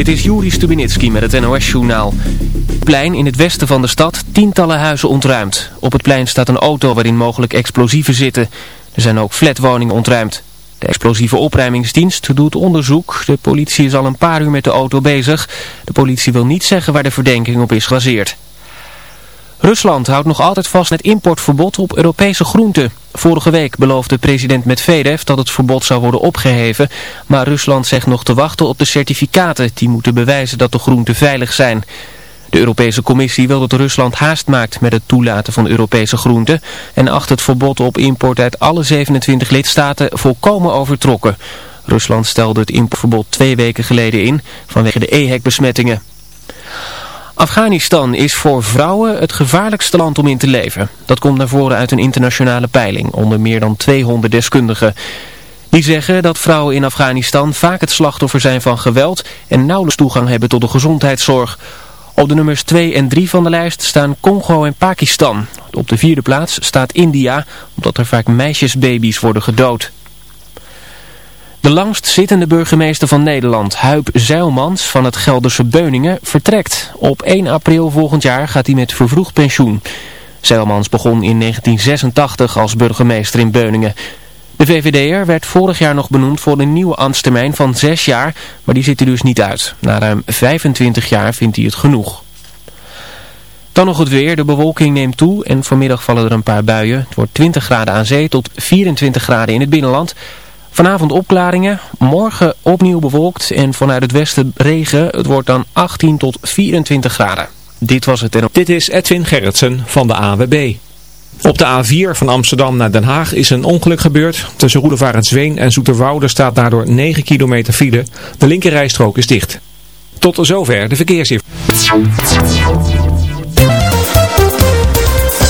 Dit is Juri Stubinitski met het NOS-journaal. Plein in het westen van de stad, tientallen huizen ontruimd. Op het plein staat een auto waarin mogelijk explosieven zitten. Er zijn ook flatwoningen ontruimd. De explosieve opruimingsdienst doet onderzoek. De politie is al een paar uur met de auto bezig. De politie wil niet zeggen waar de verdenking op is gebaseerd. Rusland houdt nog altijd vast het importverbod op Europese groenten. Vorige week beloofde president Medvedev dat het verbod zou worden opgeheven. Maar Rusland zegt nog te wachten op de certificaten die moeten bewijzen dat de groenten veilig zijn. De Europese Commissie wil dat Rusland haast maakt met het toelaten van Europese groenten. En acht het verbod op import uit alle 27 lidstaten volkomen overtrokken. Rusland stelde het importverbod twee weken geleden in vanwege de EHEC-besmettingen. Afghanistan is voor vrouwen het gevaarlijkste land om in te leven. Dat komt naar voren uit een internationale peiling onder meer dan 200 deskundigen. Die zeggen dat vrouwen in Afghanistan vaak het slachtoffer zijn van geweld en nauwelijks toegang hebben tot de gezondheidszorg. Op de nummers 2 en 3 van de lijst staan Congo en Pakistan. Op de vierde plaats staat India, omdat er vaak meisjesbaby's worden gedood. De langst zittende burgemeester van Nederland, Huip Zeilmans van het Gelderse Beuningen, vertrekt. Op 1 april volgend jaar gaat hij met vervroegd pensioen. Zeilmans begon in 1986 als burgemeester in Beuningen. De VVD'er werd vorig jaar nog benoemd voor een nieuwe ambtstermijn van 6 jaar, maar die zit er dus niet uit. Na ruim 25 jaar vindt hij het genoeg. Dan nog het weer. De bewolking neemt toe en vanmiddag vallen er een paar buien. Het wordt 20 graden aan zee tot 24 graden in het binnenland. Vanavond opklaringen, morgen opnieuw bewolkt en vanuit het westen regen. Het wordt dan 18 tot 24 graden. Dit was het. Dit is Edwin Gerritsen van de AWB. Op de A4 van Amsterdam naar Den Haag is een ongeluk gebeurd. Tussen Roedevaartsveen en Zoeterwoude staat daardoor 9 kilometer file. De linkerrijstrook is dicht. Tot zover de verkeersinformatie.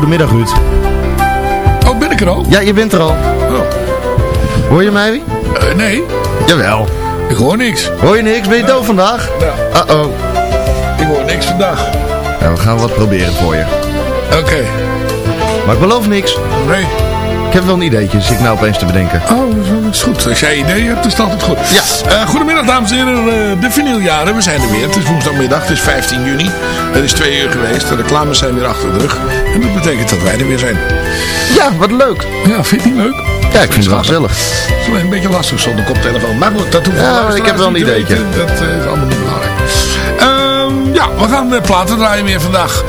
Goedemiddag Ruud. Oh, ben ik er al? Ja, je bent er al. Oh. Hoor je mij? Uh, nee. Jawel. Ik hoor niks. Hoor je niks? Ben je doof vandaag? Ja. Uh-oh. Ik hoor niks vandaag. Nou, we gaan wat proberen voor je. Oké. Maar ik beloof niks. Nee. Ik heb wel een ideetje, dus ik nou opeens te bedenken. Oh, dat is goed. Als jij ideeën hebt, dan staat het goed. Ja. Uh, goedemiddag, dames en heren. Uh, de vinyljaren, we zijn er weer. Het is woensdagmiddag, het is 15 juni. Het is twee uur geweest. De reclames zijn weer achter de rug. En dat betekent dat wij er weer zijn. Ja, wat leuk. Ja, vind je niet leuk? Ja, ik vind het wel gezellig. Het is alleen een beetje lastig zonder koptelefoon. Maar goed, dat hoeft Ja, ik heb wel een ideetje. Dat is allemaal niet belangrijk. Uh, ja, we gaan de platen draaien weer vandaag.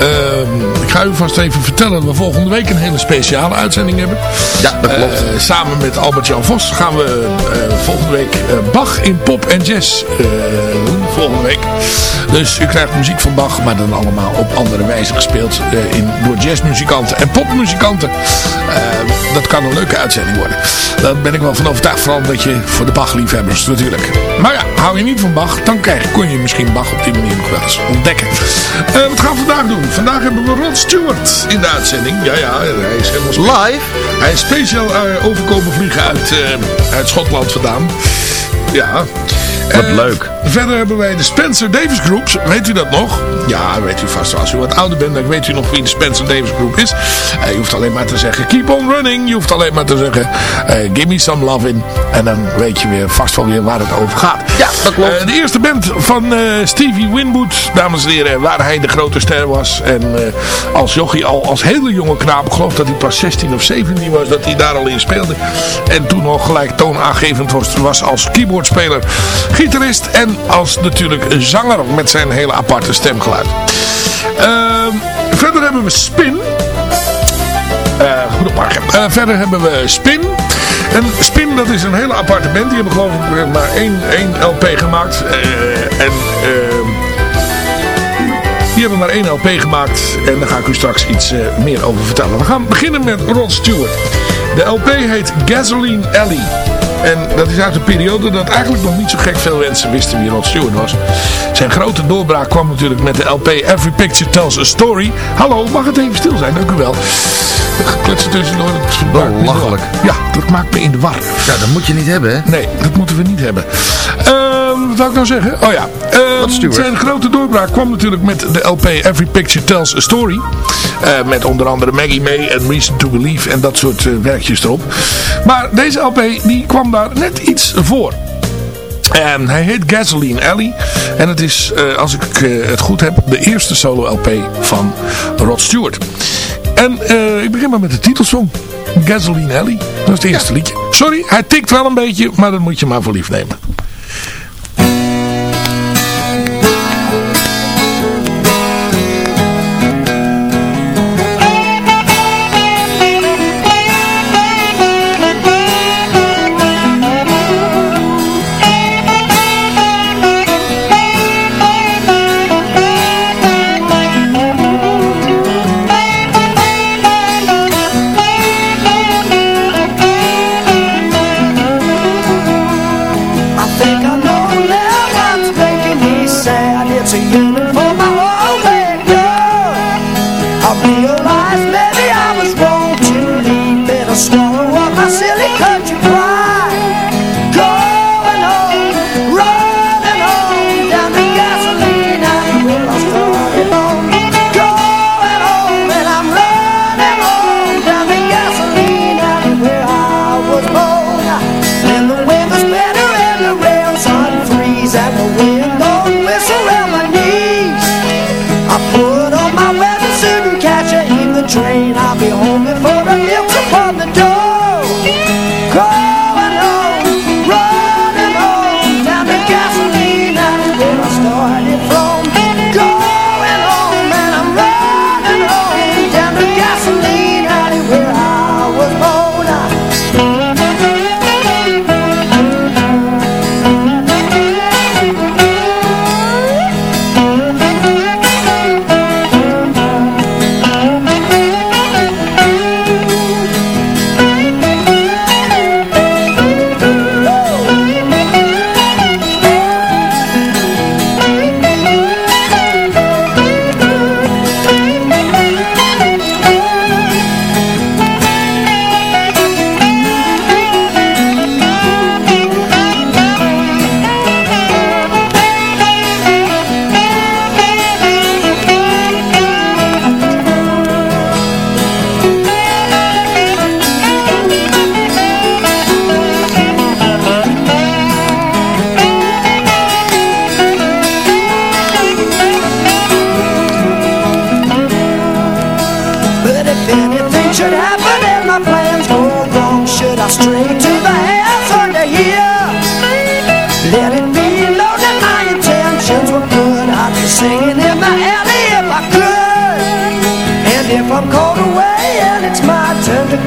Uh, ik ga u vast even vertellen dat we volgende week een hele speciale uitzending hebben. Ja, dat klopt. Uh, samen met Albert-Jan Vos gaan we uh, volgende week Bach in pop en jazz doen. Volgende week. Dus u krijgt muziek van Bach, maar dan allemaal op andere wijze gespeeld in, door jazzmuzikanten en popmuzikanten. dat kan een leuke uitzending worden. Daar ben ik wel van overtuigd. Vooral dat je voor de Bach-liefhebbers natuurlijk. Maar ja, hou je niet van Bach, dan krijg, kon je misschien Bach op die manier nog wel eens ontdekken. wat gaan we vandaag doen? Vandaag hebben we Rod Stewart in de uitzending. Ja, ja, hij is helemaal live. Hij is speciaal overkomen vliegen uit, uit Schotland vandaan. Ja. Wat leuk. Verder hebben wij de Spencer Davis Groups. Weet u dat nog? Ja, weet u vast wel. Als u wat ouder bent, dan weet u nog wie de Spencer Davis Group is. Eh, je hoeft alleen maar te zeggen keep on running. Je hoeft alleen maar te zeggen eh, give me some loving. En dan weet je weer vast wel weer waar het over gaat. Ja, dat klopt. Eh, de eerste band van eh, Stevie Winwood, dames en heren, waar hij de grote ster was. En eh, als jochie al als hele jonge knaap, ik geloof dat hij pas 16 of 17 was, dat hij daar al in speelde. En toen al gelijk toonaangevend was, was als keyboardspeler, gitarist en als natuurlijk zanger met zijn hele aparte stemgeluid. Ehm, verder hebben we Spin. Goedemorgen. Eh, verder hebben we Spin. En Spin, dat is een hele aparte band. Die hebben geloof ik maar één, één LP gemaakt. Eh, en ehm, die hebben maar één LP gemaakt. En daar ga ik u straks iets meer over vertellen. We gaan beginnen met Rod Stewart. De LP heet Gasoline Alley. En dat is uit een periode dat eigenlijk nog niet zo gek veel mensen wisten wie Rod Stewart was. Zijn grote doorbraak kwam natuurlijk met de LP Every Picture Tells a Story. Hallo, mag het even stil zijn? Dank u wel. Gekletsen tussendoor. Belachelijk. Ja, dat maakt me in de war. Ja, dat moet je niet hebben, hè? Nee, dat moeten we niet hebben. Ehm, wat zou ik nou zeggen? Oh ja. Stewart. zijn grote doorbraak kwam natuurlijk met de LP Every Picture Tells a Story. Eh, met onder andere Maggie May en Reason to Believe en dat soort eh, werkjes erop. Maar deze LP die kwam daar net iets voor. En hij heet Gasoline Alley. En het is, eh, als ik het goed heb, de eerste solo LP van Rod Stewart. En ik begin maar met de titelsong. Gasoline Alley. Dat is het eerste liedje. Sorry, hij tikt wel een beetje, maar dat moet je maar voor lief nemen.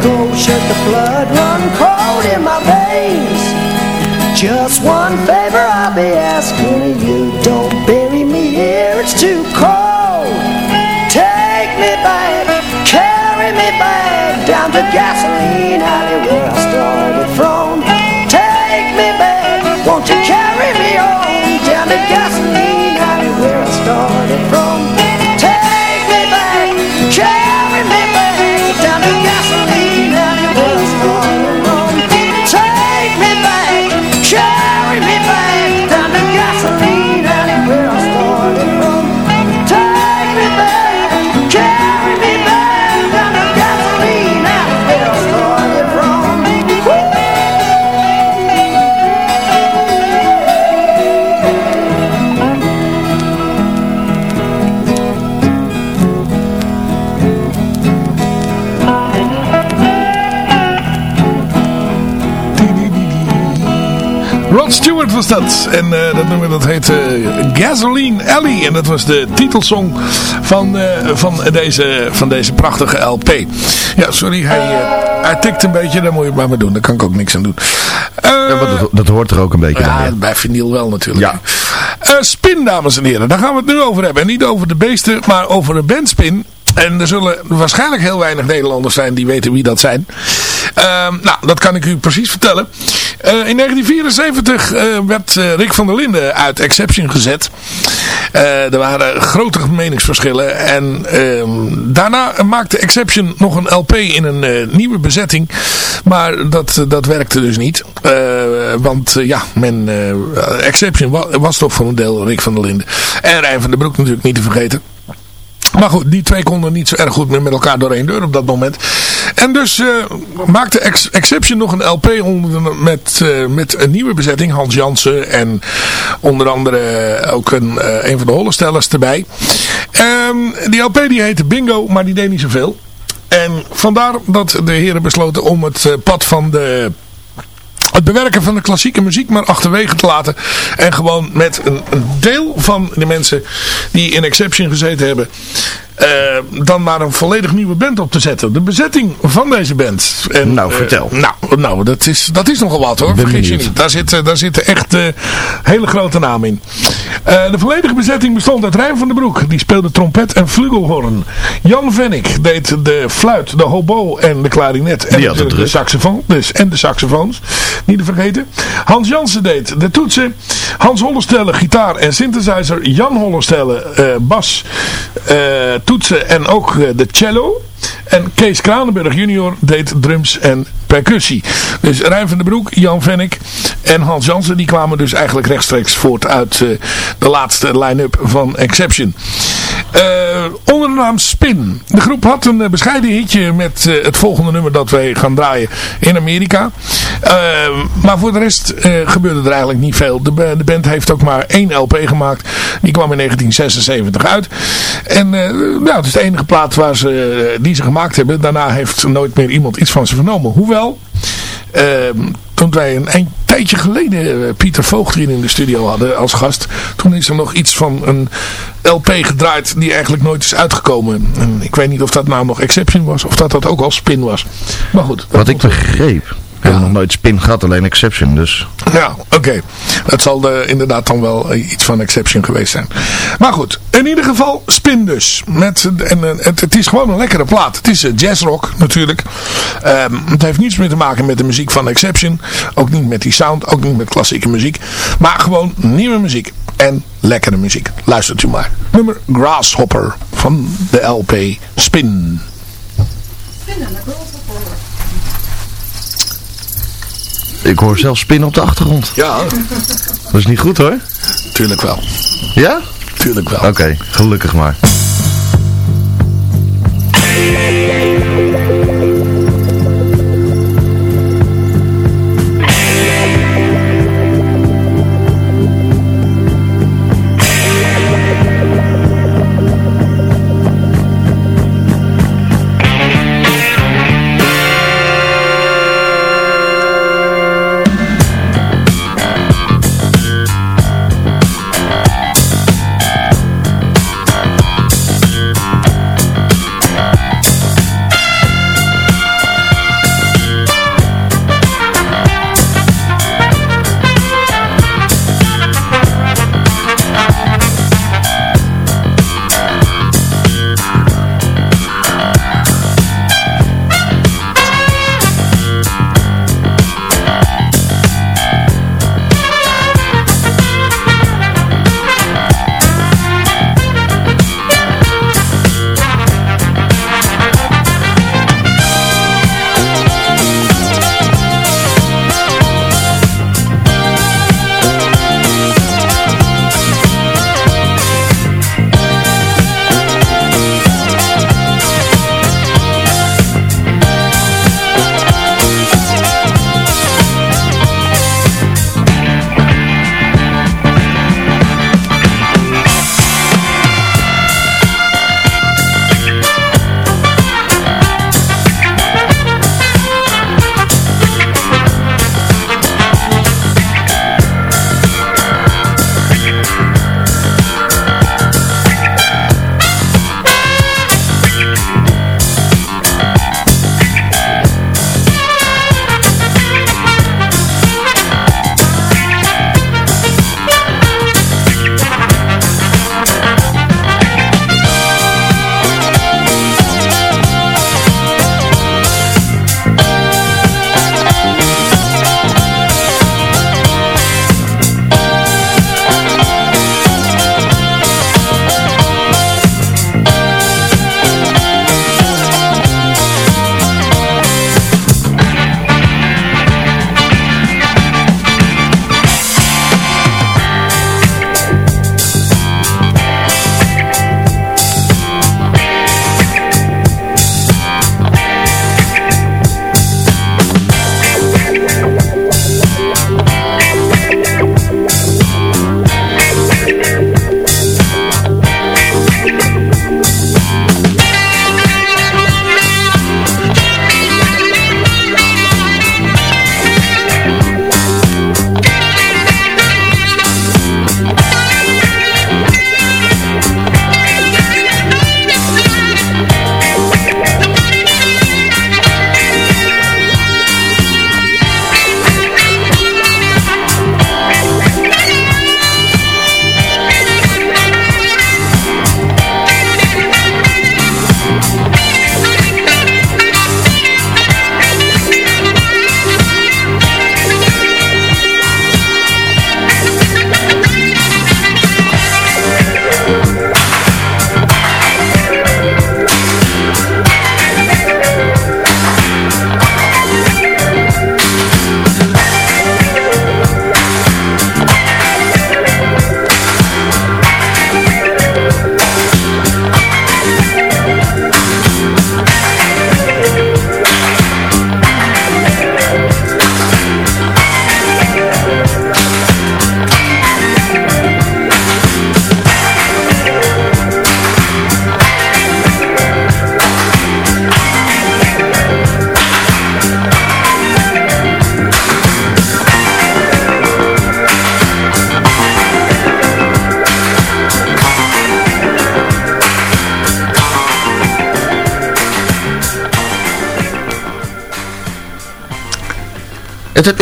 Go, should the blood run cold in my veins? Just one favor I'll be asking of you, don't bury me here, it's too cold. Take me back, carry me back down to gasoline alley where I started from. Take me back, won't you carry me on down to gasoline was dat. En uh, dat nummer dat heet uh, Gasoline Alley. En dat was de titelsong van, uh, van, deze, van deze prachtige LP. Ja, sorry, hij, hij tikt een beetje. Daar moet je het maar mee doen. Daar kan ik ook niks aan doen. Ja, dat, dat, hoort er ook een beetje ja, bij. Ja, bij vinyl wel natuurlijk. Ja. spin, dames en heren. Daar gaan we het nu over hebben. En niet over de beesten, maar over de band Spin. En er zullen waarschijnlijk heel weinig Nederlanders zijn die weten wie dat zijn. Uh, nou, dat kan ik u precies vertellen. Uh, in 1974 uh, werd uh, Rick van der Linden uit Exception gezet. er waren grote meningsverschillen. En ehm, daarna maakte Exception nog een LP in een nieuwe bezetting. Maar dat, dat werkte dus niet. want ja, men, Exception was, was toch voor een deel Rick van der Linden. En Rijn van der Broek natuurlijk niet te vergeten. Maar goed, die twee konden niet zo erg goed meer met elkaar door één deur op dat moment. En dus uh, maakte Ex Exception nog een LP onder, met, uh, met een nieuwe bezetting. Hans Jansen en onder andere ook een, uh, een van de Hollestellers erbij. Um, die LP die heette Bingo, maar die deed niet zoveel. En vandaar dat de heren besloten om het pad van de het bewerken van de klassieke muziek maar achterwege te laten. En gewoon met een, deel van de mensen die in Exception gezeten hebben. Uh, dan maar een volledig nieuwe band op te zetten. De bezetting van deze band. En, nou, vertel. Uh, nou, nou dat, is, dat is nogal wat hoor. Vergis je niet. Daar zitten, daar zitten echt uh, hele grote namen in. de volledige bezetting bestond uit Rijn van den Broek. Die speelde trompet en flugelhorn. Jan Vennik deed de fluit, de hobo en de klarinet. En de, de saxofoon. Dus, en de saxofoons. Niet te vergeten. Hans Jansen deed de toetsen. Hans Hollestelle gitaar en synthesizer. Jan Hollestelle bas, toetsen en ook de cello. En Kees Kranenburg junior deed drums en percussie. Dus Rijn van den Broek, Jan Vennik en Hans Jansen die kwamen dus eigenlijk rechtstreeks voort uit uh, de laatste line-up van Exception. Uh, onder de naam Spin. De groep had een uh, bescheiden hitje met het volgende nummer dat wij gaan draaien in Amerika. maar voor de rest gebeurde er eigenlijk niet veel. De, de, band heeft ook maar één LP gemaakt. Die kwam in 1976 uit. En nou, het is de enige plaat waar ze, die ze gemaakt hebben. Daarna heeft nooit meer iemand iets van ze vernomen. Hoewel, uh, toen wij een, een tijdje geleden uh, Pieter Voogd hier in de studio hadden als gast. Toen is er nog iets van een LP gedraaid die eigenlijk nooit is uitgekomen. En ik weet niet of dat nou nog Exception was of dat dat ook al Spin was. Maar goed. Wat ik begreep. Ik heb nog nooit spin gehad, alleen exception. Dus. Ja, oké. Okay. Het zal de, inderdaad dan wel iets van exception geweest zijn. Maar goed, in ieder geval spin dus. Met, en, het, het is gewoon een lekkere plaat. Het is jazzrock natuurlijk. Um, het heeft niets meer te maken met de muziek van exception. Ook niet met die sound, ook niet met klassieke muziek. Maar gewoon nieuwe muziek. En lekkere muziek. Luistert u maar. Nummer Grasshopper van de LP Spin. Spin en de Grasshopper. Ik hoor zelfs spinnen op de achtergrond. Ja. Dat is niet goed hoor. Tuurlijk wel. Ja? Tuurlijk wel. Oké, okay, gelukkig maar.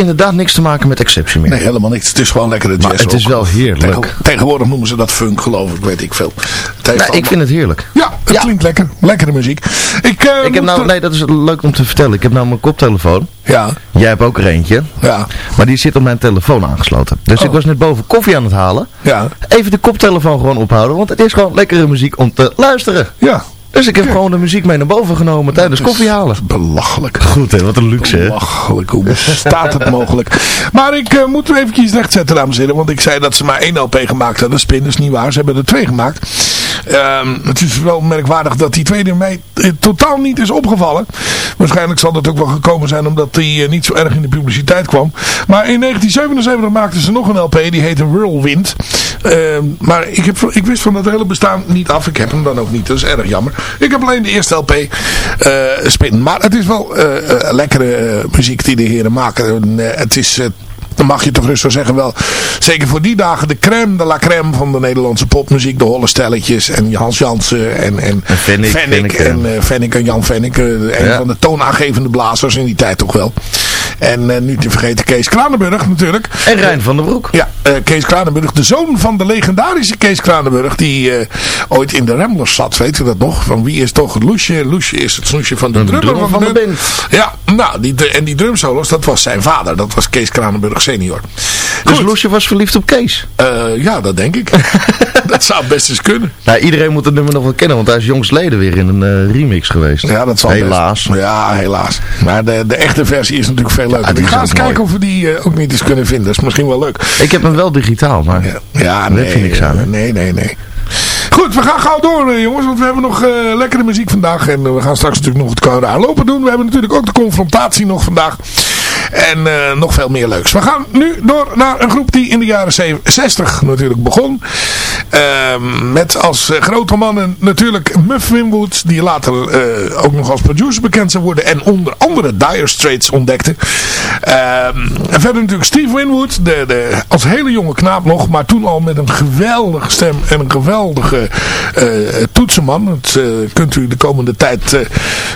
Inderdaad niks te maken met Exception meer. Nee, helemaal niks. Het is gewoon lekkere jazz. Maar het is wel heerlijk. Tegen- tegenwoordig noemen ze dat funk, geloof ik. Weet ik veel. Nou, ik vind het heerlijk. Ja, het Ja. klinkt lekker. Lekkere muziek. Ik, eh, Ik heb nou, nee, dat is leuk om te vertellen. Ik heb nou mijn koptelefoon. Ja, Jij hebt ook er eentje. ja, Maar die zit op mijn telefoon aangesloten. Dus Oh. ik was net boven koffie aan het halen. ja, Even de koptelefoon gewoon ophouden. Want het is gewoon lekkere muziek om te luisteren. ja. Dus ik heb gewoon de muziek mee naar boven genomen tijdens koffie halen. Belachelijk. Goed hè, wat een luxe hè. Belachelijk, hoe bestaat het mogelijk? Maar ik eh, moet er eventjes rechtzetten, dames en heren. Want ik zei dat ze maar één LP gemaakt hadden. Spin is niet waar, ze hebben er twee gemaakt. Ehm, het is wel merkwaardig dat die tweede mij eh, totaal niet is opgevallen. Waarschijnlijk zal dat ook wel gekomen zijn omdat die eh, niet zo erg in de publiciteit kwam. Maar in 1977 maakten ze nog een LP, die heette Whirlwind. Ehm, maar ik, heb, ik wist van dat hele bestaan niet af. Ik heb hem dan ook niet, dat is erg jammer. Ik heb alleen de eerste LP eh, Spin. Maar het is wel eh, eh, lekkere muziek die de heren maken. En, het is... dan mag je toch rustig zeggen wel, zeker voor die dagen, de crème de la crème van de Nederlandse popmuziek. De Holle Stelletjes en Hans Jansen en, en En Fennik, en, Fennik en Jan Fennik. eh, een Ja. van de toonaangevende blazers in die tijd toch wel. En eh, nu te vergeten Kees Kranenburg natuurlijk. En Rijn van der Broek. Ja, eh, Kees Kranenburg, de zoon van de legendarische Kees Kranenburg, die eh, ooit in de Ramblers zat, weet u dat nog? Van wie is toch het Loesje? Loesje is het snoesje van de De drummer van, van de de band. Ja, nou, die, en die drumsolos, dat was zijn vader, dat was Kees Kranenburg senior. Dus. Loesje was verliefd op Kees. Ja, dat denk ik. dat zou best eens kunnen. Nou, iedereen moet het nummer nog wel kennen, want hij is jongstleden weer in een remix geweest. Ja, dat zal Helaas. best. Ja, helaas. Maar de, de echte versie is natuurlijk veel leuker. Ja, ga eens kijken of we die eh, ook niet eens kunnen vinden. Dat is misschien wel leuk. Ik heb hem wel digitaal, maar... Ja, ja nee. je niks aan, hè? Nee, nee, nee. Goed, we gaan gauw door eh, jongens, want we hebben nog eh, lekkere muziek vandaag. En we gaan straks natuurlijk nog het koude aanlopen doen. We hebben natuurlijk ook de confrontatie nog vandaag. En eh, nog veel meer leuks. We gaan nu door naar een groep die in de jaren 60 natuurlijk begon. Ehm, met als eh, grote mannen natuurlijk Muff Winwood. Die later eh, ook nog als producer bekend zou worden. En onder andere Dire Straits ontdekte. Ehm, en verder natuurlijk Steve Winwood. De, de, als hele jonge knaap nog. Maar toen al met een geweldige stem. En een geweldige toetsenman. Dat kunt u de komende tijd,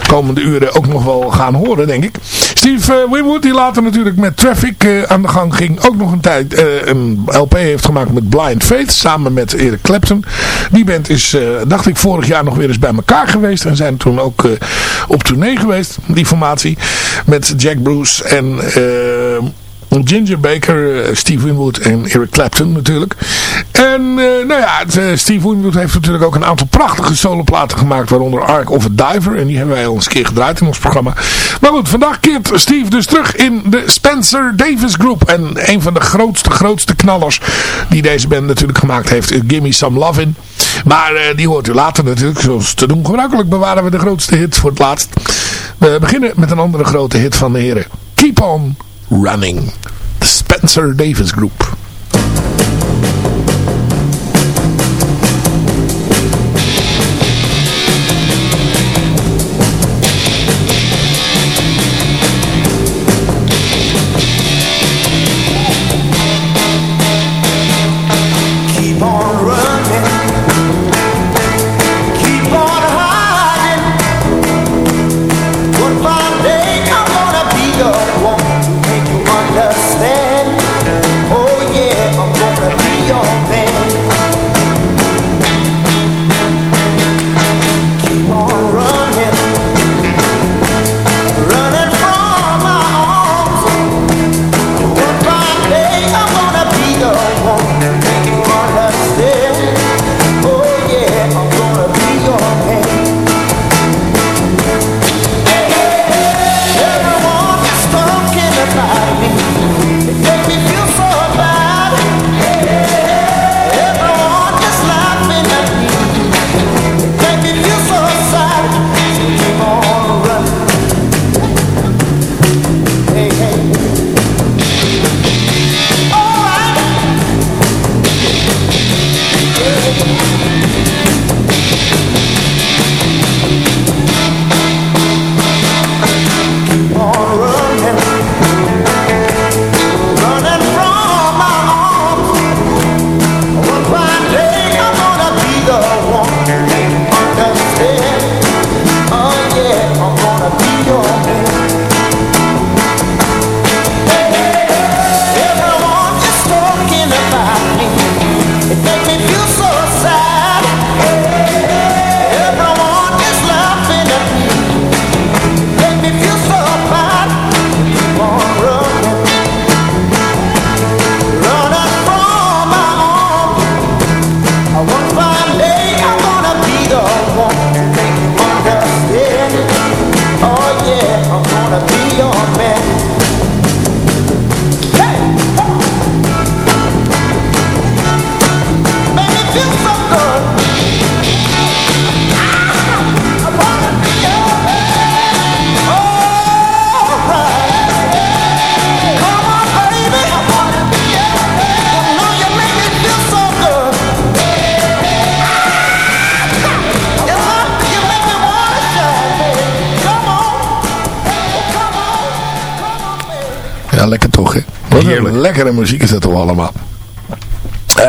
komende uren ook nog wel gaan horen denk ik. Steve Winwood die later natuurlijk met Traffic eh, aan de gang ging. Ook nog een tijd eh, een LP heeft gemaakt met Blind Faith. Samen met Eric Clapton. Die band is, eh, dacht ik, vorig jaar nog weer eens bij elkaar geweest. En zijn toen ook op tournee geweest. Die formatie. Met Jack Bruce en... Ginger Baker, eh, Steve Winwood en Eric Clapton natuurlijk. En eh, nou ja, eh, Steve Winwood heeft natuurlijk ook een aantal prachtige soloplaten gemaakt. Waaronder Ark of a Diver. En die hebben wij al eens een keer gedraaid in ons programma. Maar goed, vandaag keert Steve dus terug in de Spencer Davis Group. En een van de grootste, grootste knallers die deze band natuurlijk gemaakt heeft. Gimme Some Lovin'. Maar die hoort u later natuurlijk. Zoals te doen gebruikelijk bewaren we de grootste hits voor het laatst. We beginnen met een andere grote hit van de heren. Keep on Running. The Spencer Davis Group.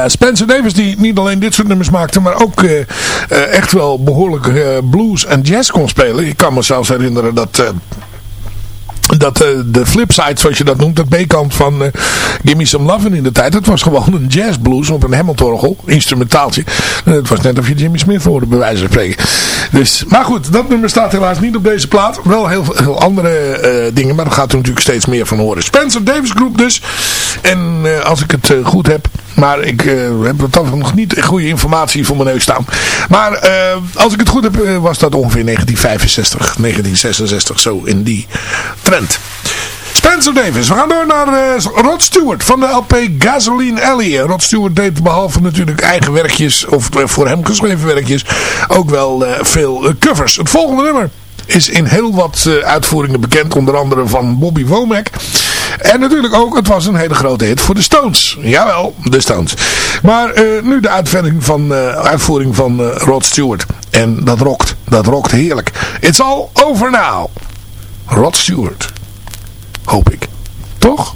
Spencer Davis die niet alleen dit soort nummers maakte, maar ook eh, eh, echt wel behoorlijk eh, blues en jazz kon spelen. Ik kan me zelfs herinneren dat... dat de flipside, zoals je dat noemt, de B-kant van eh, Gimme Some Lovin' in de tijd, dat was gewoon een jazzblues op een Hammondorgel, instrumentaaltje. Het was net of je Jimmy Smith hoorde, bij wijze van spreken. Dus, maar goed, dat nummer staat helaas niet op deze plaat. Wel heel veel andere eh, dingen, maar daar gaat er natuurlijk steeds meer van horen. Spencer Davis Group dus. En eh, als ik het eh, goed heb, maar ik heb wat dan nog niet goede informatie voor mijn neus staan. Maar als ik het goed heb, was dat ongeveer 1965, 1966, zo in die trend. Spencer Davis. We gaan door naar eh, Rod Stewart van de LP Gasoline Alley. En Rod Stewart deed behalve natuurlijk eigen werkjes, of eh, voor hem geschreven werkjes, ook wel eh, veel eh, covers. Het volgende nummer is in heel wat eh, uitvoeringen bekend, onder andere van Bobby Womack. En natuurlijk ook, het was een hele grote hit voor de Stones. Jawel, de Stones. Maar eh, nu de uitvoering van, eh, uitvoering van eh, Rod Stewart. En dat rokt, dat rokt heerlijk. It's all over now. Rod Stewart. Hoop ik. Toch?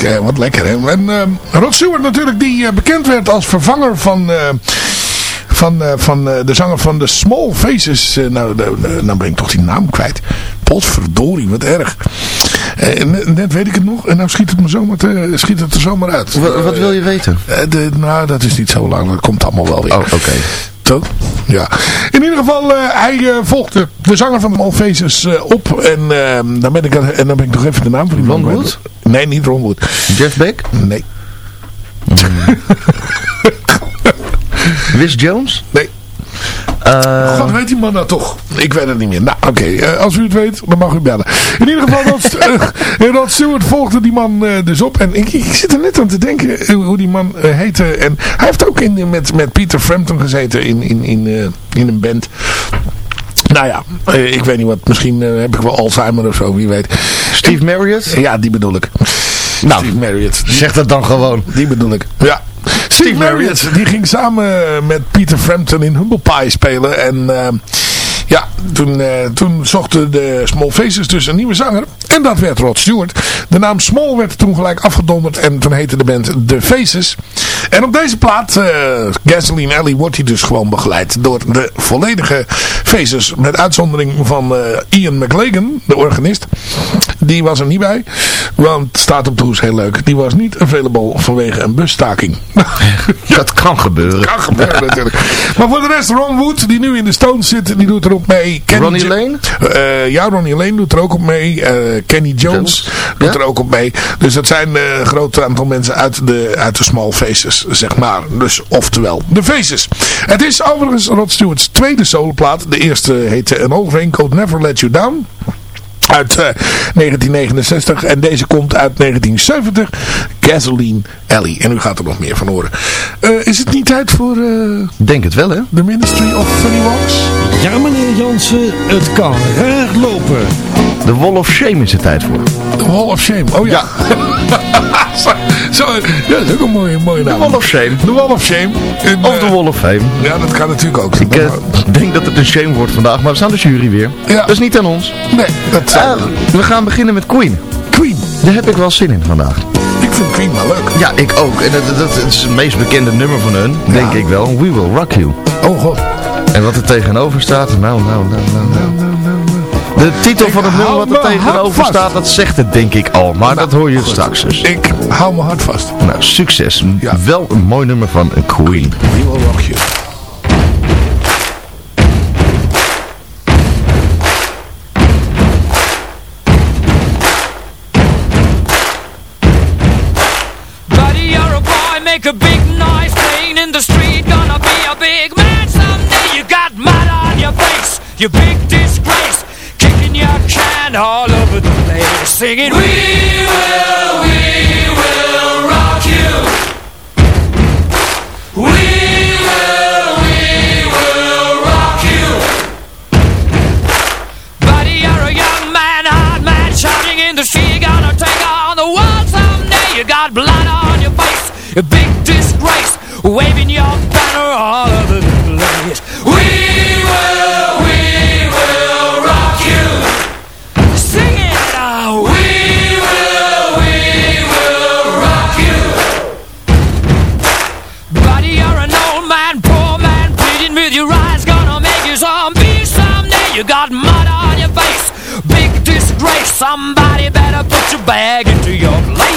Lekker, wat lekker. Hè. En ehm, Rod Stewart natuurlijk, die eh, bekend werd als vervanger van... eh, van, eh, van de zanger van de Small Faces. Nou, nou ben ik toch die naam kwijt. Potverdorie, wat erg. Net, weet ik het nog. En nou schiet het, me zomaar te, schiet het er zomaar uit. Wat, wat wil je weten? De, nou, dat is niet zo lang. Dat komt allemaal wel weer. Oh, oké. Toch? Ja. In ieder geval, eh, hij volgde de zanger van de Malfeces eh op. En, eh, dan ben ik, en dan ben ik nog even de naam van die man Ron. Wood? Nee, niet Ron Wood. Jeff Beck? Nee. Wiz Jones? Nee. Eh, God, weet die man nou toch? Ik weet het niet meer. Nou, oké. eh, als u het weet, dan mag u bellen. In ieder geval, eh, Rod Stewart volgde die man eh, dus op. En ik, ik zit er net aan te denken hoe die man eh, heette. En hij heeft ook in, met, met Peter Frampton gezeten in, in, in, eh, in een band. Nou ja, ik weet niet wat. Misschien heb ik wel Alzheimer of zo, wie weet. Steve Marriott? Ja, die bedoel ik. Nou, Steve Marriott. Die, zeg dat dan gewoon. die bedoel ik. Ja. Steve Marriott, die ging samen met Peter Frampton in Humble Pie spelen. En eh, ja, toen, eh, toen zochten de Small Faces dus een nieuwe zanger. En dat werd Rod Stewart. De naam Small werd toen gelijk afgedonderd. En toen heette de band The Faces. En op deze plaat, eh, Gasoline Alley, wordt hij dus gewoon begeleid door de volledige Faces. Met uitzondering van eh, Ian McLagan, de organist. Die was er niet bij. Want staat op de hoes heel leuk. Die was niet available vanwege een busstaking. Dat kan gebeuren. kan gebeuren natuurlijk. Maar voor de rest, Ron Wood, die nu in de Stones zit, die doet er ook mee. Kenny Ronnie Lane? Eh, ja, Ronnie Lane doet er ook op mee. Eh, Kenny Jones Jones, doet ja. er ook op mee. Dus dat zijn eh, een groot aantal mensen uit de, uit de Small Faces, zeg maar. Dus oftewel, de Faces. Het is overigens Rod Stewart's tweede soloplaat. De eerste heette An Old Never Let You Down uit eh, 1969 en deze komt uit 1970 Gasoline Alley en u gaat er nog meer van horen Eh, is het niet tijd voor eh Denk het wel, hè? The Ministry of Funny Walks? Ja, meneer Jansen, het kan raar lopen. De Wall of Shame is er tijd voor. The Wall of Shame, oh ja, zo, zo, ja, dat is ook een mooie, mooie naam De Wall of Shame. The Wall of Shame Of de eh, Wall of Fame. ja dat kan natuurlijk ook Ik eh, denk dat het een shame wordt vandaag, maar we staan de jury weer. Ja. Dat is niet aan ons. nee, dat Eh, we gaan beginnen met Queen. Queen, Daar heb ik wel zin in vandaag. ik vind Queen wel leuk Ja, ik ook. En dat, dat, is het meest bekende nummer van hun, denk ik wel. We Will Rock You. oh god En wat er tegenover staat, nou, nou, nou, nou, nou. De titel van het nummer wat er tegenover staat, dat zegt het denk ik al. Maar dat hoor je goed. straks dus. ik hou mijn hart vast Nou, succes. Ja. Wel een mooi nummer van een Queen. We will rock you you big disgrace. Kicking your can all over the place. Singing, We will, we will rock you. We will, we will rock you. Buddy, you're a young man, hard man, shouting in the street. Gonna take on the world someday. You got blood on your face, a big disgrace, Somebody better put your bag into your place.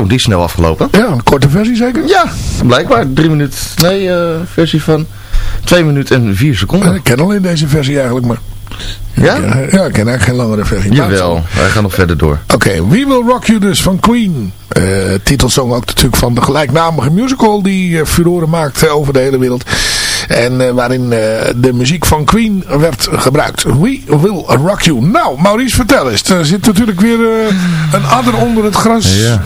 Zo, die is snel afgelopen. ja, een korte versie zeker Ja, blijkbaar. Drie minuten. Nee, eh, versie van 2 minuten en 4 seconden. Ik ken alleen deze versie eigenlijk maar. Ja? Ja, ik ken eigenlijk geen langere versie. Jawel, wij gaan nog verder door. Oké, We Will Rock You dus van Queen. Eh titelsong ook natuurlijk van de gelijknamige musical die eh, furoren maakte over de hele wereld. En eh, waarin eh, de muziek van Queen werd gebruikt. We Will Rock You. Nou, Maurice, vertel eens. Er zit natuurlijk weer eh, een adder onder het gras. Ja,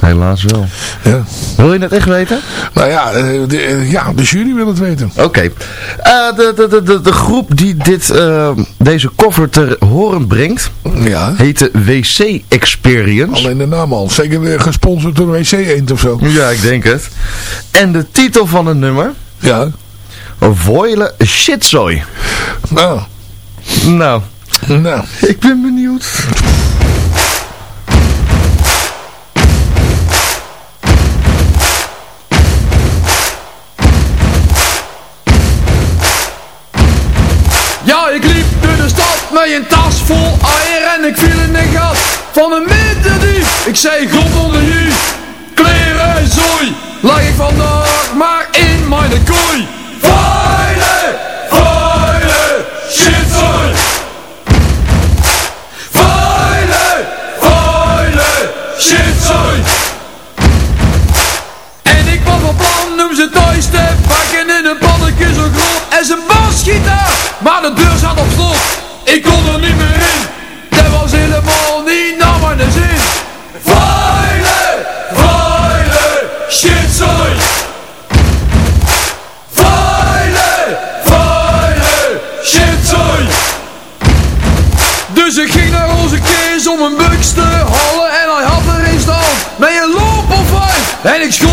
helaas wel. Ja. Wil je het echt weten? Nou ja, eh, de, eh, ja, de jury wil het weten. Oké. Eh, de, de, de, de, de groep die dit, deze cover ter horen brengt, Ja. heet de WC Experience. Alleen de naam al. Zeker eh, gesponsord door WC Eend of zo. Ja, ik denk het. En de titel van het nummer, Ja. Voile Shitzooi. Nou, Nou, nou. ik ben benieuwd. Ik of vijf En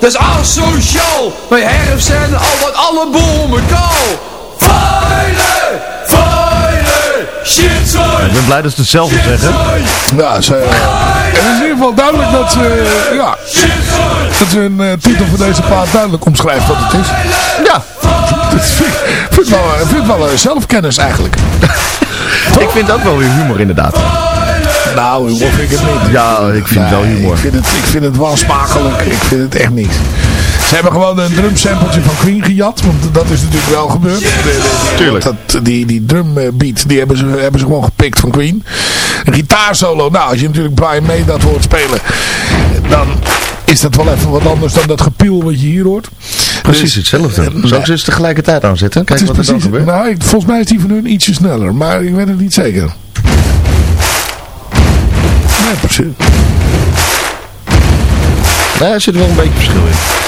Dat is asociaal. Mijn herfst zijn altijd alle bomen kaal. Vuile, vuile, shitzooi. Ik ben blij dat ze hetzelfde zeggen. Ja, ze, het is in ieder geval duidelijk dat ze, ja, dat ze een eh, titel voor deze plaat duidelijk omschrijft wat het is. Ja, Dat vind ik vind het wel, ik vind het wel eh, zelfkennis eigenlijk. ik vind ook wel weer humor inderdaad. Nou, humor vind ik het niet. Ja, ik vind het wel humor. Ik vind, het, ik vind het wel smakelijk. Ik vind het echt niet. Ze hebben gewoon een drumsampletje van Queen gejat. Want dat is natuurlijk wel gebeurd. Tuurlijk. Dat, die, die drumbeat die hebben, ze, hebben ze gewoon gepikt van Queen. Een gitaarsolo. Nou, als je natuurlijk Brian May dat hoort spelen. Dan is dat wel even wat anders dan dat gepiel wat je hier hoort. Precies Dus- hetzelfde. Zal ik ze eens tegelijkertijd aanzetten? Kijk wat er dan gebeurt. nou, volgens mij is die van hun ietsje sneller. Maar ik weet het niet zeker. Nee, precies. Nee, er zit wel een beetje verschil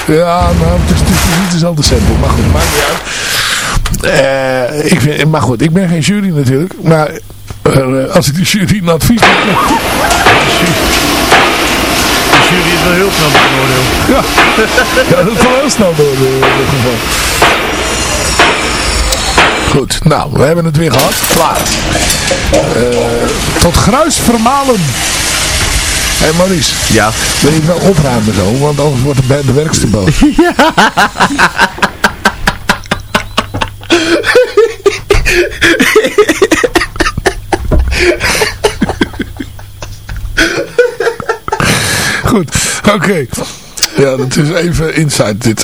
in. Ja, nou, het is, het is niet dezelfde sample. Maar goed, maakt niet uit. Eh, ik vind, maar goed, ik ben geen jury natuurlijk. Maar eh, als ik de jury een advies geven... De jury is wel heel snel oordeel. Ja, ja dat zal heel snel door in dit geval. Goed, nou, we hebben het weer gehad. Klaar. Eh, tot gruis vermalen. Hé hey Maurice, Ja. wil je het wel opruimen zo? Want anders wordt de, be- de werkster boos. Goed, oké. Ja, dat is even inside dit.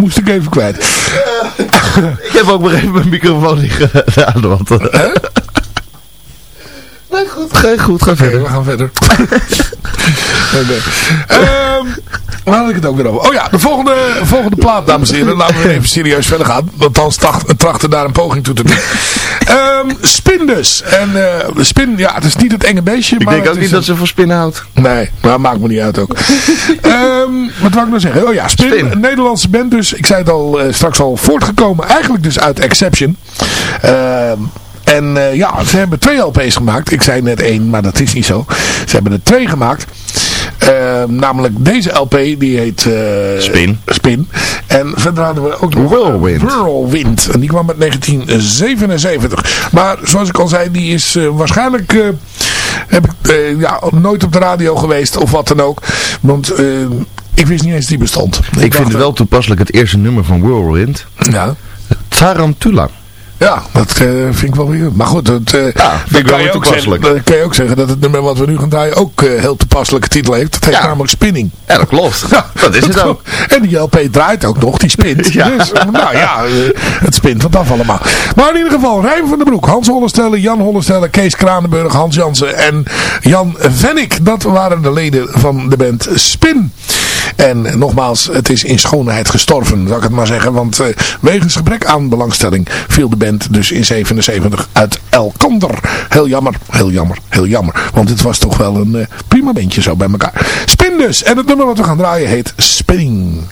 Moest ik even kwijt. Ik heb ook maar even mijn microfoon niet gedaan, want... Nee, goed, ga, goed, ga verder. we gaan verder. Oké. Ehm, waar had ik het ook weer over? Oh ja, de volgende, volgende plaat, dames en heren. Laten we even serieus verder gaan. Althans, tracht- trachten daar een poging toe te doen. Ehm, spin dus. En eh, spin, ja, het is niet het enge beestje. Ik maar denk ook niet dat ze van spinnen houdt. Nee, maar maakt me niet uit ook. Ehm, wat wou ik nou zeggen? Oh ja, Spin, Spin. een Nederlandse band dus. Ik zei het al, eh, straks al voortgekomen. Eigenlijk dus uit Exception. Ehm, en eh, ja, ze hebben twee LP's gemaakt. Ik zei net één, maar dat is niet zo. Ze hebben er twee gemaakt. Ehm, namelijk deze LP, die heet... eh, Spin. Spin. En verder hadden we ook nog... Whirlwind. Whirlwind. En die kwam uit 1977. Maar zoals ik al zei, die is eh, waarschijnlijk... eh, heb ik eh, ja, nooit op de radio geweest of wat dan ook. Want eh, ik wist niet eens die bestond. Ik vind het wel toepasselijk het eerste nummer van Whirlwind. Ja, Tarantula. Ja dat eh, vind ik wel weer. Maar goed, het, eh, Ja, vind dan ik kan wel je ook toepasselijk. Zeggen, dan kan je ook zeggen dat het nummer wat we nu gaan draaien ook eh, heel toepasselijke titel heeft. Het heet Ja. namelijk Spinning. Ja, dat klopt. dat is het ook. En die LP draait ook nog, die spint. Ja. Dus, nou ja, het spint wat af allemaal. Maar in ieder geval, Rijm van den Broek, Hans Hollestelle, Jan Hollestelle, Kees Kranenburg, Hans Jansen en Jan Vennik. Dat waren de leden van de band Spin. En nogmaals, het is in schoonheid gestorven, zou ik het maar zeggen. Want eh, wegens gebrek aan belangstelling viel de band dus in 77 uit elkander. Heel jammer, heel jammer, heel jammer. Want het was toch wel een eh, prima bandje zo bij elkaar. Spin dus. En het nummer wat we gaan draaien heet. Spinning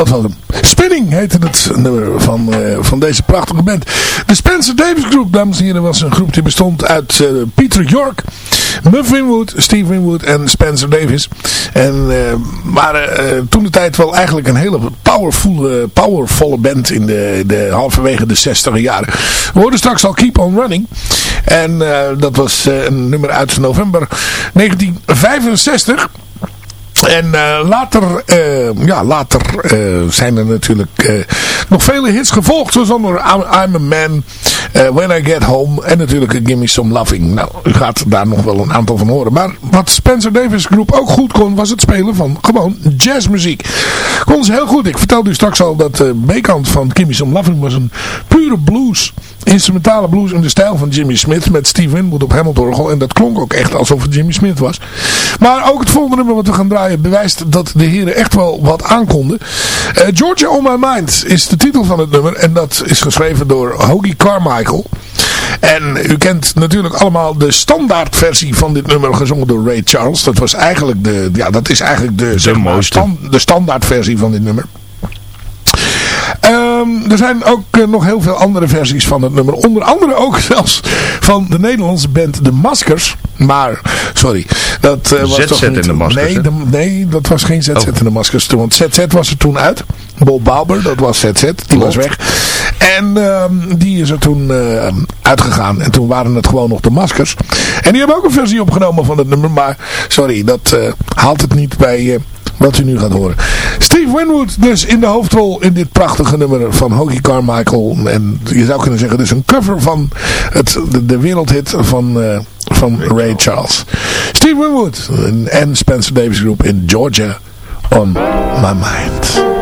Dat was hem. Spinning heette het nummer van, eh, van deze prachtige band. De Spencer Davis Group, dames en heren, was een groep die bestond uit eh, Peter York, Muff Winwood, Steve Winwood en Spencer Davis. En eh, waren toen de tijd wel eigenlijk een hele powervolle, powervolle band in de, de halverwege de 60 jaren. We hoorden straks al Keep On Running. En dat was een nummer uit november 1965. En eh, later, eh, ja, later eh, zijn er natuurlijk nog vele hits gevolgd. Zoals onder I'm, a Man, When I Get Home en natuurlijk Give Me Some Loving. Nou, u gaat daar nog wel een aantal van horen. Maar wat Spencer Davis Groep ook goed kon, was het spelen van gewoon jazzmuziek. Kon ze heel goed. Ik vertelde u straks al dat de B-kant van Give Me Some Loving was een pure blues. Instrumentale blues in de stijl van Jimmy Smith met Steve Winwood op Hamilton En dat klonk ook echt alsof het Jimmy Smith was. Maar ook het volgende nummer wat we gaan draaien bewijst dat de heren echt wel wat aankonden. Eh, Georgia On My Mind is de titel van het nummer. En dat is geschreven door Hoagie Carmichael. En u kent natuurlijk allemaal de standaardversie van dit nummer gezongen door Ray Charles. Dat was eigenlijk de, ja dat is eigenlijk de, zeg maar, stan- de standaardversie van dit nummer. Ehm, er zijn ook eh, nog heel veel andere versies van het nummer. Onder andere ook zelfs van de Nederlandse band De Maskers. Maar, sorry. Dat eh, was ZZ toch niet... de Maskers, nee, de- nee, dat was geen ZZ en de Maskers. toen, Want ZZ was er toen uit. Bob Bauber, dat was ZZ. Die was weg. En ehm, die is er toen eh, uitgegaan. En toen waren het gewoon nog de Maskers. En die hebben ook een versie opgenomen van het nummer. Maar, sorry, dat haalt het niet bij... wat u nu gaat horen. Steve Winwood dus in de hoofdrol in dit prachtige nummer van Hoagie Carmichael. En je zou kunnen zeggen, dus een cover van het, de, de wereldhit van, eh, van Ray Charles. Steve Winwood en Spencer Davis Group in Georgia on My Mind.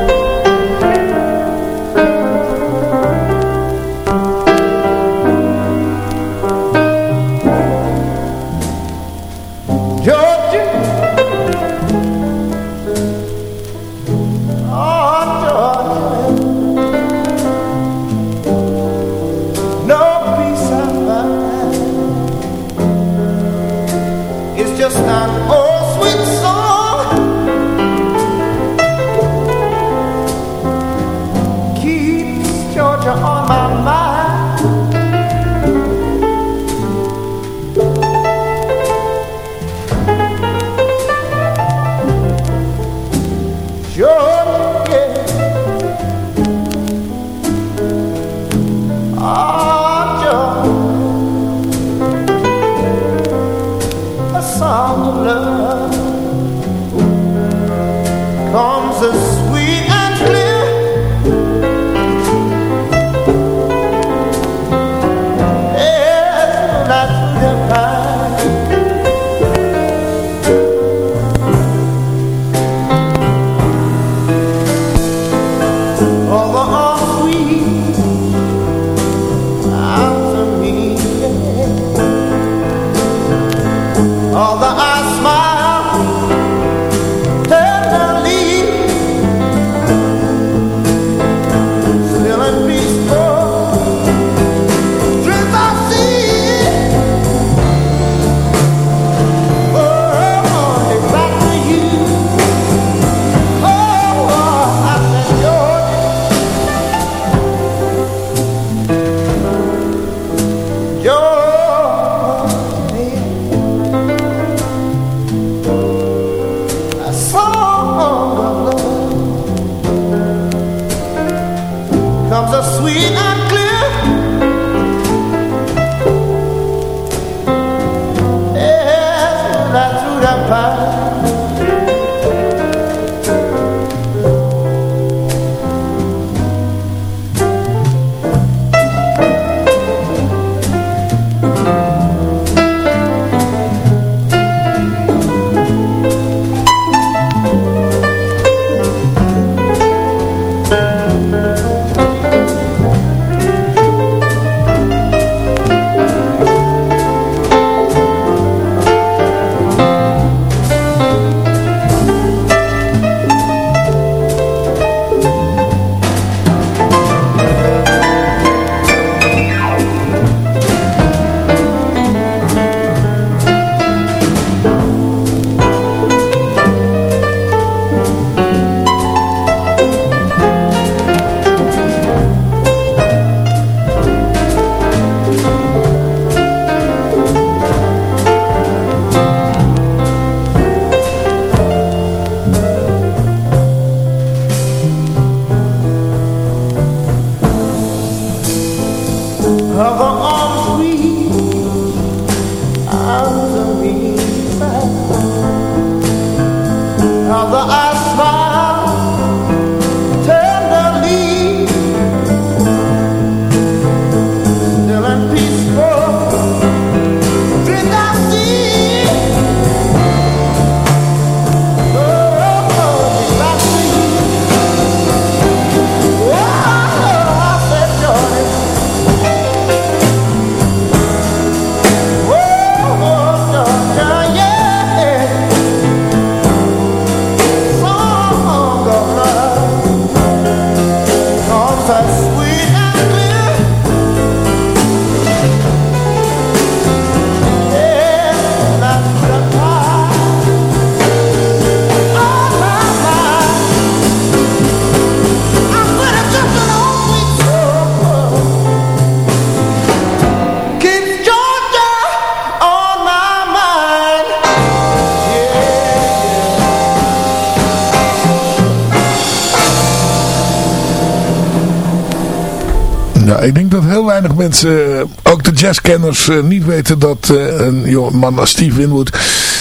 Weinig mensen, eh, ook de jazzkenners, eh, niet weten dat uh, een man als Steve Winwood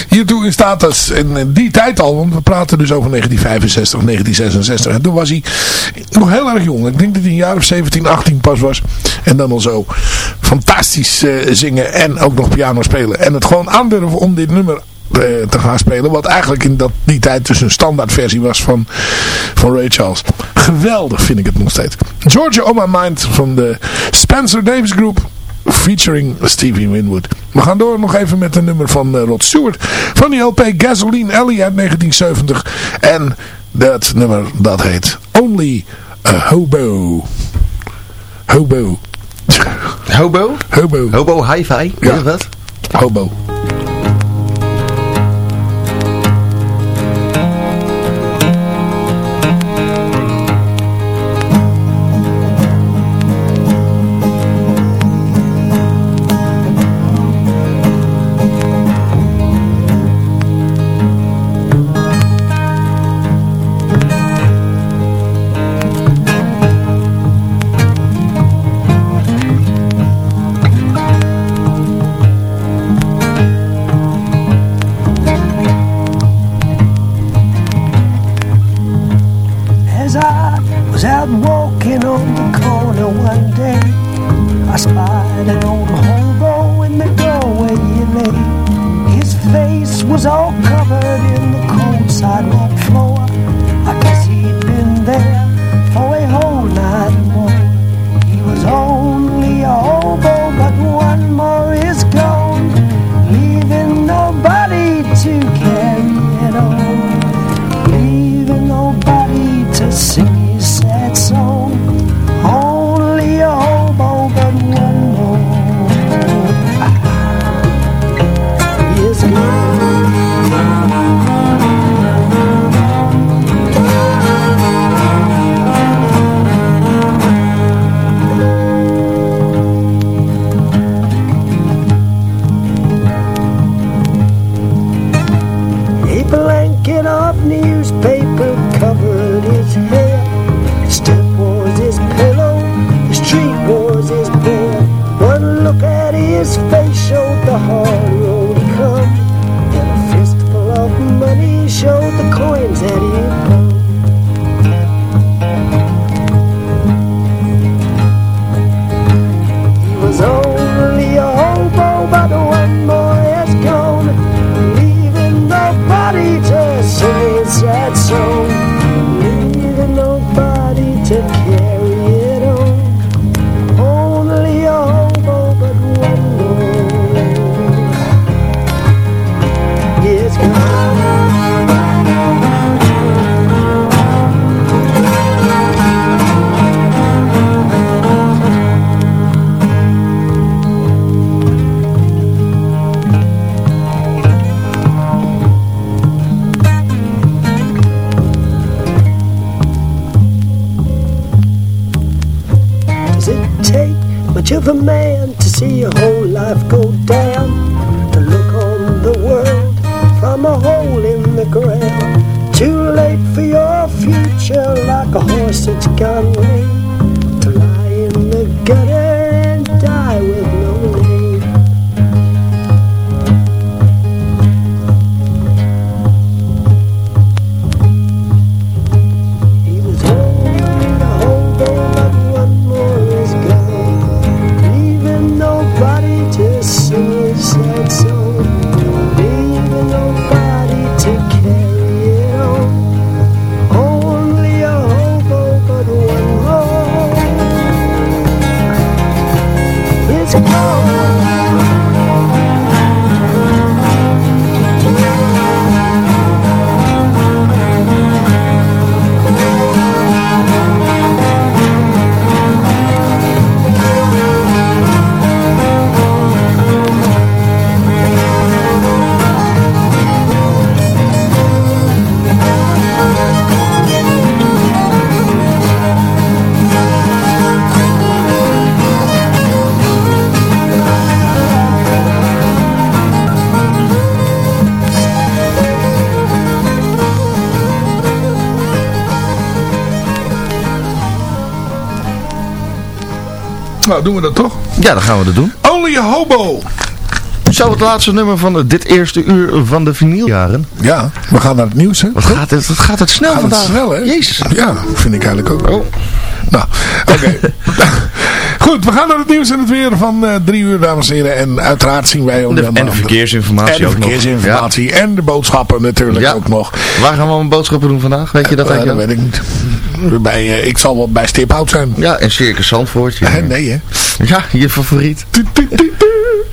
hiertoe in staat is. In die tijd al, want we praten dus over 1965, 1966. En toen was hij nog heel erg jong. Ik denk dat hij een jaar of 17, 18 pas was. En dan al zo fantastisch zingen en ook nog piano spelen. En het gewoon aandurven om dit nummer te gaan spelen. Wat eigenlijk in dat, die tijd dus een standaardversie was van, van Ray Charles. Geweldig vind ik het nog steeds. Georgia On My Mind van de Spencer Davis Group. Featuring Stevie Winwood. We gaan door nog even met een nummer van uh, Rod Stewart. Van die LP Gasoline Alley uit 1970. En dat nummer dat heet Only a Hobo. Hobo. Hobo? Hobo. Hobo hi-fi? Ja. Wat? Hobo. newspaper Nou, doen we dat toch? Ja, dan gaan we dat doen. Only a Hobo. Zo het laatste nummer van dit eerste uur van de vinyljaren. Ja, we gaan naar het nieuws, hè? Wat gaat het, wat gaat het snel Gaat het vandaag? snel, hè? Jezus. Ja, vind ik eigenlijk ook. Oh. Nou, oké. Goed, we gaan naar het nieuws en het weer van eh, drie uur, dames en heren. En uiteraard zien wij ook De- en de verkeersinformatie En de ook nog. verkeersinformatie. En de boodschappen natuurlijk Ja. ook nog. Waar gaan we een boodschappen doen vandaag? Weet je dat Eh, dat eigenlijk? weet ik niet. Bij, eh, ik zal wel bij Stiphout zijn. Ja, en Circus Zandvoort. Ja, Eh, nee, hè? ja je favoriet.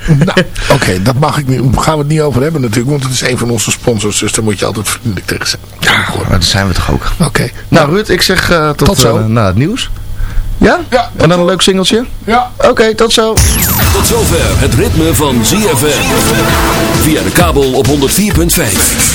Nou, oké, dat mag ik niet. Gaan we het niet over hebben natuurlijk, want het is een van onze sponsors, dus daar moet je altijd vriendelijk tegen zijn. Ja, maar dat zijn we toch ook. Oké. Nou Ruud, ik zeg eh, tot, Tot zo. eh, na het nieuws. Ja? Ja, En dan een leuk singeltje? Ja. Oké, tot zo. Tot zover het ritme van ZFM. Via de kabel op 104.5.